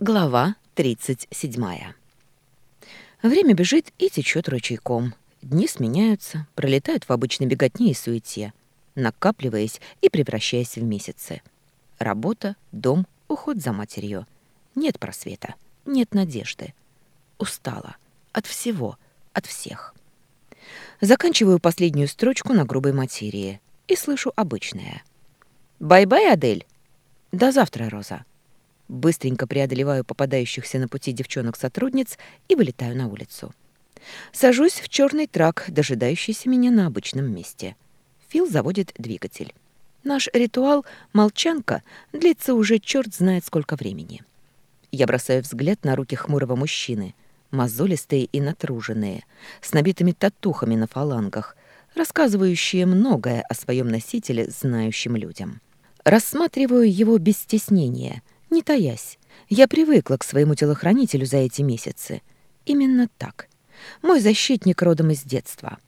Глава 37. Время бежит и течет ручейком. Дни сменяются, пролетают в обычной беготне и суете, накапливаясь и превращаясь в месяцы. Работа, дом, уход за матерью. Нет просвета, нет надежды. Устала. От всего, от всех. Заканчиваю последнюю строчку на грубой материи и слышу обычное. «Bye-bye, Адель!» «До завтра, Роза!» Быстренько преодолеваю попадающихся на пути девчонок-сотрудниц и вылетаю на улицу. Сажусь в черный трак, дожидающийся меня на обычном месте. Фил заводит двигатель. Наш ритуал «молчанка» длится уже черт знает сколько времени. Я бросаю взгляд на руки хмурого мужчины, мозолистые и натруженные, с набитыми татухами на фалангах, рассказывающие многое о своем носителе знающим людям. Рассматриваю его без стеснения — не таясь. Я привыкла к своему телохранителю за эти месяцы. Именно так. Мой защитник родом из детства.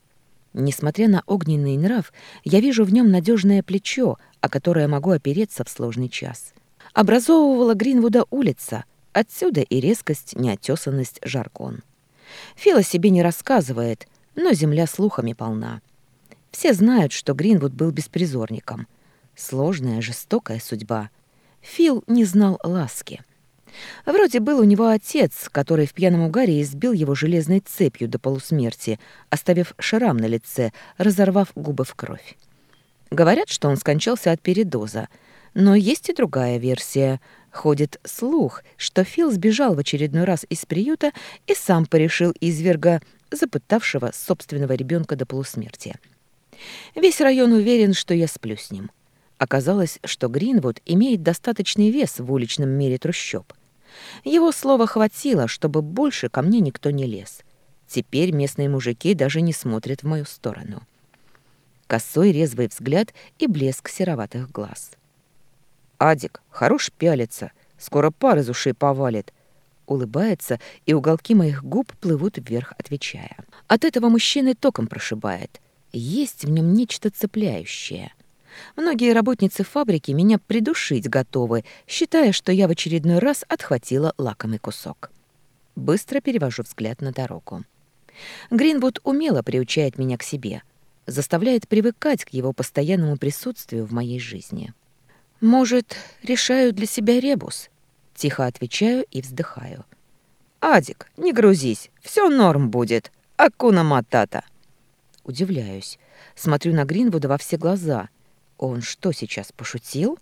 Несмотря на огненный нрав, я вижу в нем надежное плечо, о которое могу опереться в сложный час. Образовывала Гринвуда улица, отсюда и резкость, неотесанность, жаргон. Фила себе не рассказывает, но земля слухами полна. Все знают, что Гринвуд был беспризорником. Сложная, жестокая судьба — Фил не знал ласки. Вроде был у него отец, который в пьяном угаре избил его железной цепью до полусмерти, оставив шрам на лице, разорвав губы в кровь. Говорят, что он скончался от передоза, но есть и другая версия. Ходит слух, что Фил сбежал в очередной раз из приюта и сам порешил изверга, запытавшего собственного ребенка до полусмерти. Весь район уверен, что я сплю с ним. Оказалось, что Гринвуд имеет достаточный вес в уличном мире трущоб. Его слова хватило, чтобы больше ко мне никто не лез. Теперь местные мужики даже не смотрят в мою сторону. Косой резвый взгляд и блеск сероватых глаз. «Адик, хорош пялиться, скоро пар из ушей повалит», улыбается, и уголки моих губ плывут вверх, отвечая. От этого мужчины током прошибает. Есть в нем нечто цепляющее. Многие работницы фабрики меня придушить готовы, считая, что я в очередной раз отхватила лакомый кусок. Быстро перевожу взгляд на дорогу. Гринвуд умело приучает меня к себе, заставляет привыкать к его постоянному присутствию в моей жизни. «Может, решаю для себя ребус?» Тихо отвечаю и вздыхаю. «Адик, не грузись, все норм будет. Акуна матата». Удивляюсь. Смотрю на Гринвуда во все глаза — он что, сейчас пошутил?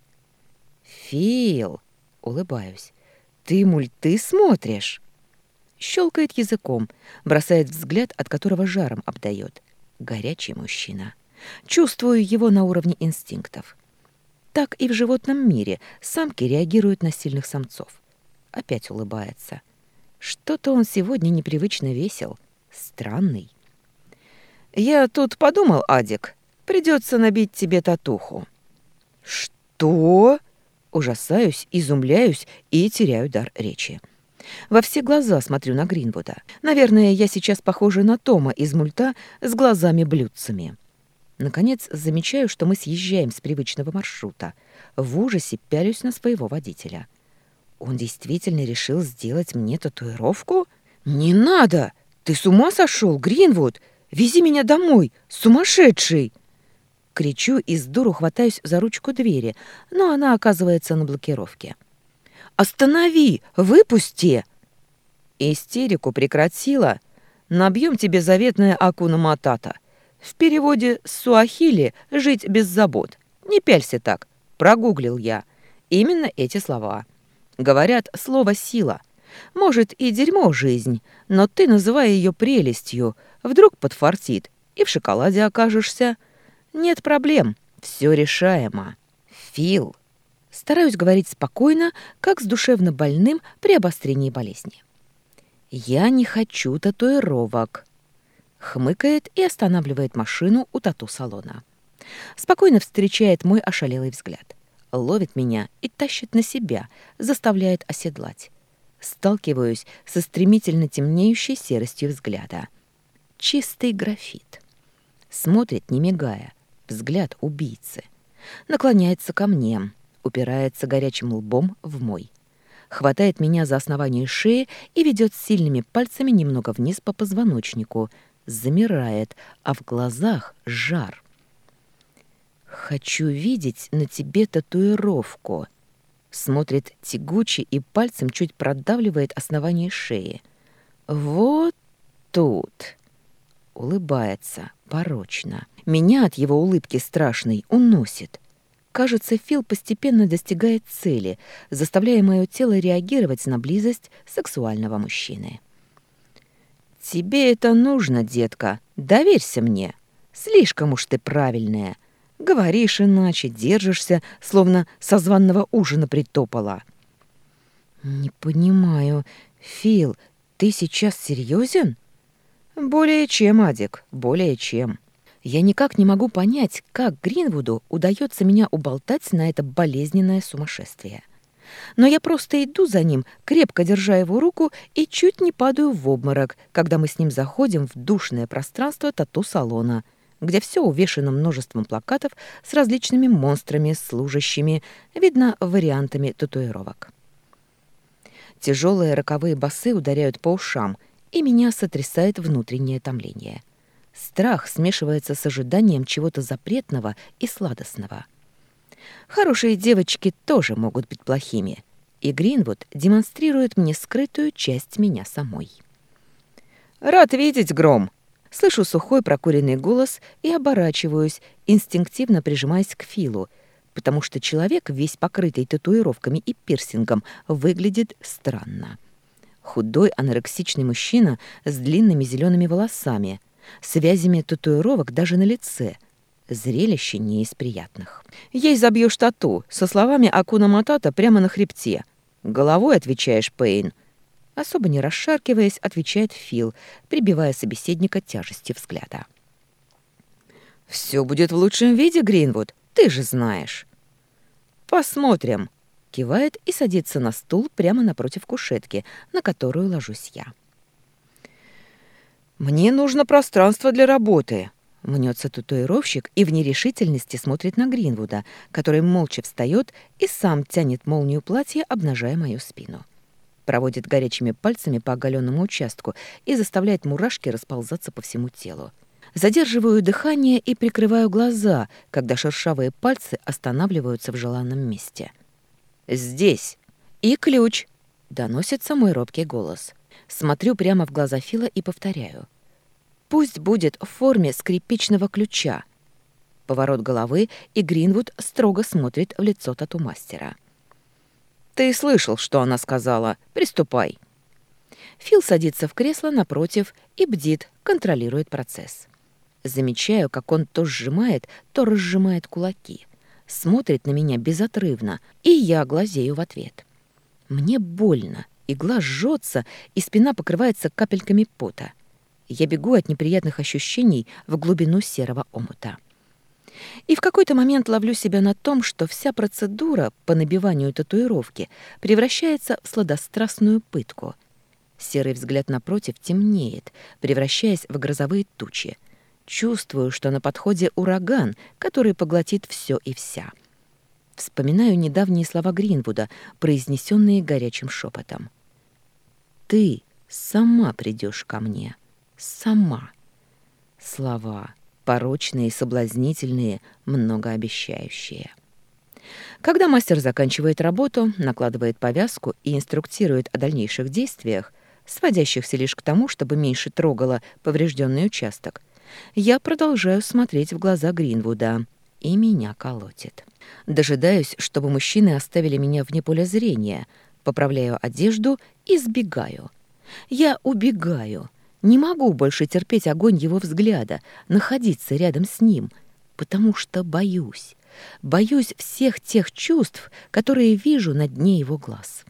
Фил, улыбаюсь. Ты мульты смотришь? Щелкает языком, бросает взгляд, от которого жаром обдает. Горячий мужчина. Чувствую его на уровне инстинктов. Так и в животном мире самки реагируют на сильных самцов. Опять улыбается. Что-то он сегодня непривычно весел. Странный. «Я тут подумал, Адик», Придется набить тебе татуху». «Что?» Ужасаюсь, изумляюсь и теряю дар речи. Во все глаза смотрю на Гринвуда. Наверное, я сейчас похожа на Тома из мульта с глазами-блюдцами. Наконец, замечаю, что мы съезжаем с привычного маршрута. В ужасе пялюсь на своего водителя. Он действительно решил сделать мне татуировку? «Не надо! Ты с ума сошел, Гринвуд? Вези меня домой! Сумасшедший!» Кричу и с дуру хватаюсь за ручку двери, но она оказывается на блокировке. «Останови! Выпусти!» Истерику прекратила. Набьем тебе заветное акуна матата. В переводе с суахили «жить без забот». Не пялься так. Прогуглил я. Именно эти слова. Говорят, слово «сила». Может, и дерьмо жизнь, но ты называй ее прелестью. Вдруг подфартит, и в шоколаде окажешься. Нет проблем, все решаемо. Фил. Стараюсь говорить спокойно, как с душевно больным при обострении болезни. Я не хочу татуировок. Хмыкает и останавливает машину у тату-салона. Спокойно встречает мой ошалелый взгляд. Ловит меня и тащит на себя, заставляет оседлать. Сталкиваюсь со стремительно темнеющей серостью взгляда. Чистый графит. Смотрит, не мигая, взгляд убийцы. Наклоняется ко мне, упирается горячим лбом в мой. хватает меня за основание шеи и ведет сильными пальцами немного вниз по позвоночнику. Замирает, а в глазах жар. «Хочу видеть на тебе татуировку», смотрит тягуче и пальцем чуть продавливает основание шеи. «Вот тут!» Улыбается, порочно. Меня от его улыбки страшной уносит. Кажется, Фил постепенно достигает цели, заставляя мое тело реагировать на близость сексуального мужчины. «Тебе это нужно, детка. Доверься мне. Слишком уж ты правильная. Говоришь иначе, держишься, словно со званного ужина притопала. Не понимаю, Фил, ты сейчас серьезен? Более чем, Адик, более чем. Я никак не могу понять, как Гринвуду удается меня уболтать на это болезненное сумасшествие. Но я просто иду за ним, крепко держа его руку, и чуть не падаю в обморок, когда мы с ним заходим в душное пространство тату-салона — где все увешано множеством плакатов с различными монстрами, служащими, видно, вариантами татуировок. Тяжелые роковые басы ударяют по ушам, и меня сотрясает внутреннее томление. Страх смешивается с ожиданием чего-то запретного и сладостного. Хорошие девочки тоже могут быть плохими, и Гринвуд демонстрирует мне скрытую часть меня самой. «Рад видеть, Гром!» Слышу сухой прокуренный голос и оборачиваюсь, инстинктивно прижимаясь к Филу, потому что человек, весь покрытый татуировками и пирсингом, выглядит странно. Худой анорексичный мужчина с длинными зелеными волосами, связями татуировок даже на лице. Зрелище не из приятных. Ей забьешь тату со словами Акуна Матата прямо на хребте. Головой отвечаешь, Пейн — Особо не расшаркиваясь, отвечает Фил, прибивая собеседника тяжести взгляда. «Все будет в лучшем виде, Гринвуд, ты же знаешь». «Посмотрим», — кивает и садится на стул прямо напротив кушетки, на которую ложусь я. «Мне нужно пространство для работы», — мнется татуировщик и в нерешительности смотрит на Гринвуда, который молча встает и сам тянет молнию платья, обнажая мою спину проводит горячими пальцами по оголенному участку и заставляет мурашки расползаться по всему телу. Задерживаю дыхание и прикрываю глаза, когда шершавые пальцы останавливаются в желанном месте. «Здесь! И ключ!» — доносится мой робкий голос. Смотрю прямо в глаза Фила и повторяю. «Пусть будет в форме скрипичного ключа». Поворот головы, и Гринвуд строго смотрит в лицо тату-мастера. «Ты слышал, что она сказала. Приступай». Фил садится в кресло напротив и бдит, контролирует процесс. Замечаю, как он то сжимает, то разжимает кулаки. Смотрит на меня безотрывно, и я глазею в ответ. Мне больно, игла жжется, и спина покрывается капельками пота. Я бегу от неприятных ощущений в глубину серого омута. И в какой-то момент ловлю себя на том, что вся процедура по набиванию татуировки превращается в сладострастную пытку. Серый взгляд напротив темнеет, превращаясь в грозовые тучи. Чувствую, что на подходе ураган, который поглотит все и вся. Вспоминаю недавние слова Гринвуда, произнесенные горячим шепотом. «Ты сама придешь ко мне. Сама». Слова порочные, соблазнительные, многообещающие. Когда мастер заканчивает работу, накладывает повязку и инструктирует о дальнейших действиях, сводящихся лишь к тому, чтобы меньше трогало поврежденный участок, я продолжаю смотреть в глаза Гринвуда, и меня колотит. Дожидаюсь, чтобы мужчины оставили меня вне поля зрения, поправляю одежду и сбегаю. Я убегаю, не могу больше терпеть огонь его взгляда, находиться рядом с ним, потому что боюсь. Боюсь всех тех чувств, которые вижу на дне его глаз.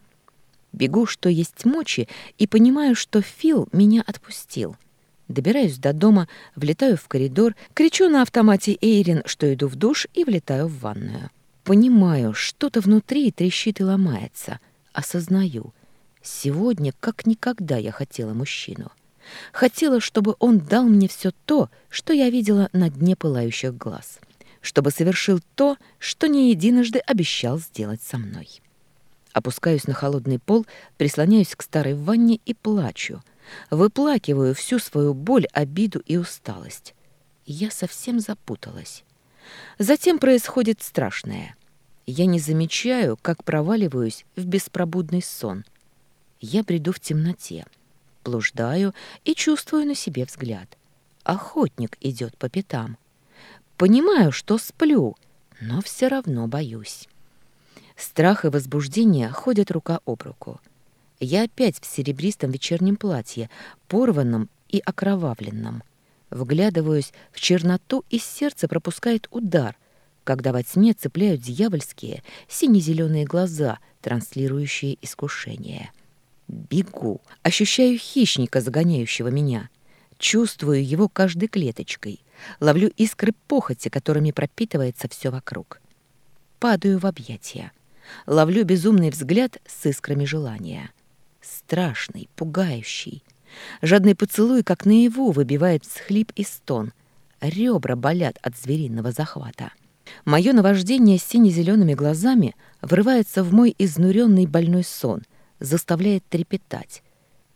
Бегу, что есть мочи, и понимаю, что Фил меня отпустил. Добираюсь до дома, влетаю в коридор, кричу на автомате Эйрин, что иду в душ, и влетаю в ванную. Понимаю, что-то внутри трещит и ломается. Осознаю. Сегодня как никогда я хотела мужчину. Хотела, чтобы он дал мне все то, что я видела на дне пылающих глаз. Чтобы совершил то, что не единожды обещал сделать со мной. Опускаюсь на холодный пол, прислоняюсь к старой ванне и плачу. Выплакиваю всю свою боль, обиду и усталость. Я совсем запуталась. Затем происходит страшное. Я не замечаю, как проваливаюсь в беспробудный сон. Я бреду в темноте, блуждаю и чувствую на себе взгляд. Охотник идет по пятам. Понимаю, что сплю, но все равно боюсь. Страх и возбуждение ходят рука об руку. Я опять в серебристом вечернем платье, порванном и окровавленном. Вглядываюсь в черноту, и сердце пропускает удар, когда во тьме цепляют дьявольские сине-зеленые глаза, транслирующие искушение. Бегу, ощущаю хищника, загоняющего меня. Чувствую его каждой клеточкой. Ловлю искры похоти, которыми пропитывается все вокруг. Падаю в объятия ловлю безумный взгляд с искрами желания. Страшный, пугающий. Жадный поцелуй, как наяву, выбивает всхлип и стон. Ребра болят от звериного захвата. Мое наваждение с сине-зелеными глазами врывается в мой изнуренный больной сон, заставляет трепетать.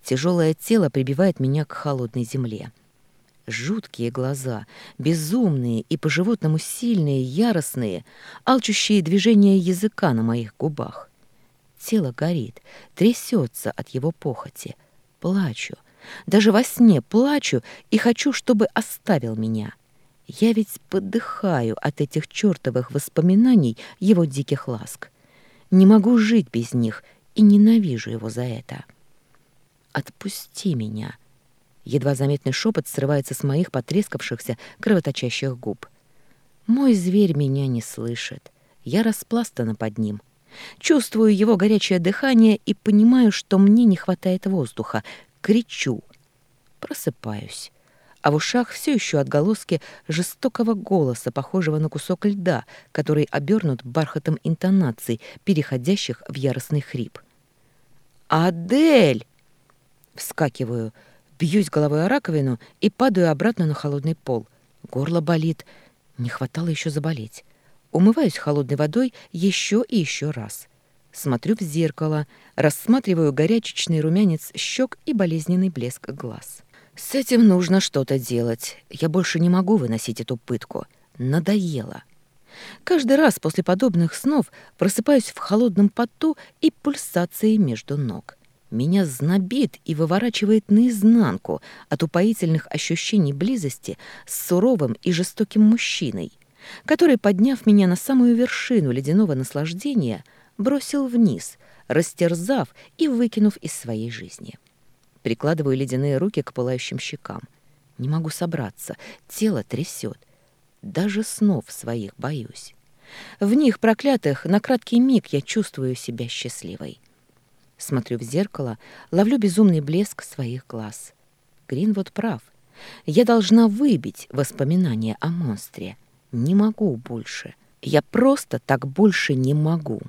Тяжелое тело прибивает меня к холодной земле. Жуткие глаза, безумные и по-животному сильные, яростные, алчущие движения языка на моих губах. Тело горит, трясется от его похоти. Плачу. Даже во сне плачу и хочу, чтобы оставил меня. Я ведь подыхаю от этих чертовых воспоминаний его диких ласк. Не могу жить без них и ненавижу его за это. Отпусти меня. Едва заметный шепот срывается с моих потрескавшихся, кровоточащих губ. Мой зверь меня не слышит. Я распластана под ним. Чувствую его горячее дыхание и понимаю, что мне не хватает воздуха. Кричу. Просыпаюсь. А в ушах все еще отголоски жестокого голоса, похожего на кусок льда, который обернут бархатом интонаций, переходящих в яростный хрип. «Адель!» Вскакиваю — Бьюсь головой о раковину и падаю обратно на холодный пол. Горло болит. Не хватало еще заболеть. Умываюсь холодной водой еще и еще раз. Смотрю в зеркало, рассматриваю горячечный румянец щек и болезненный блеск глаз. С этим нужно что-то делать. Я больше не могу выносить эту пытку. Надоело. Каждый раз после подобных снов просыпаюсь в холодном поту и пульсации между ног. Меня знобит и выворачивает наизнанку от упоительных ощущений близости с суровым и жестоким мужчиной, который, подняв меня на самую вершину ледяного наслаждения, бросил вниз, растерзав и выкинув из своей жизни. Прикладываю ледяные руки к пылающим щекам. Не могу собраться, тело трясет. Даже снов своих боюсь. В них, проклятых, на краткий миг я чувствую себя счастливой. Смотрю в зеркало, ловлю безумный блеск своих глаз. Гринвуд прав. Я должна выбить воспоминания о монстре. Не могу больше. Я просто так больше не могу.